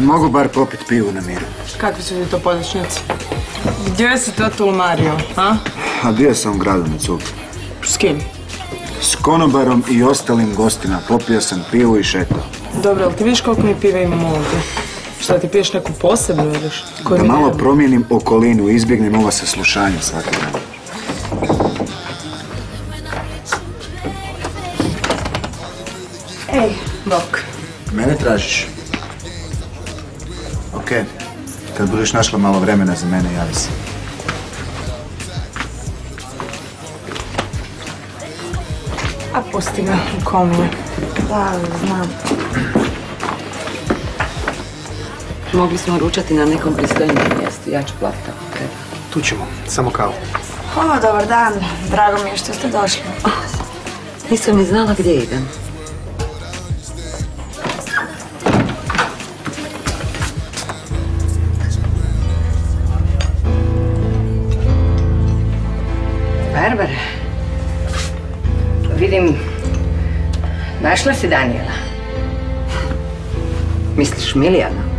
Mogu bar popit pivu na miru. Kakvi su ti to podačnici? Gdje si to tulumario, a? A bio sam u gradu na cugu. S kim? S konobarom i ostalim gostima. Popio sam pivu i šetao. Dobro, ali ti vidiš koliko mi pive imamo ovdje? Šta ti piješ neku posebnu ili što? Da malo promijenim okolinu, izbjegnem ova saslušanja svaki dan. Ej, bok. Mene tražiš? Ok. Kad budeš našla malo vremena za mene, javi se. A pusti ga u komu. Da, znam. Mogli smo ručati na nekom pristojnijem mjestu. Ja ću platiti ako treba. Tu ćemo, samo kavu. O, dobar dan. Drago mi je što ste došli. Nisam ni znala gdje idem. Barbara, vidim, našla si Daniela. Misliš Milijana?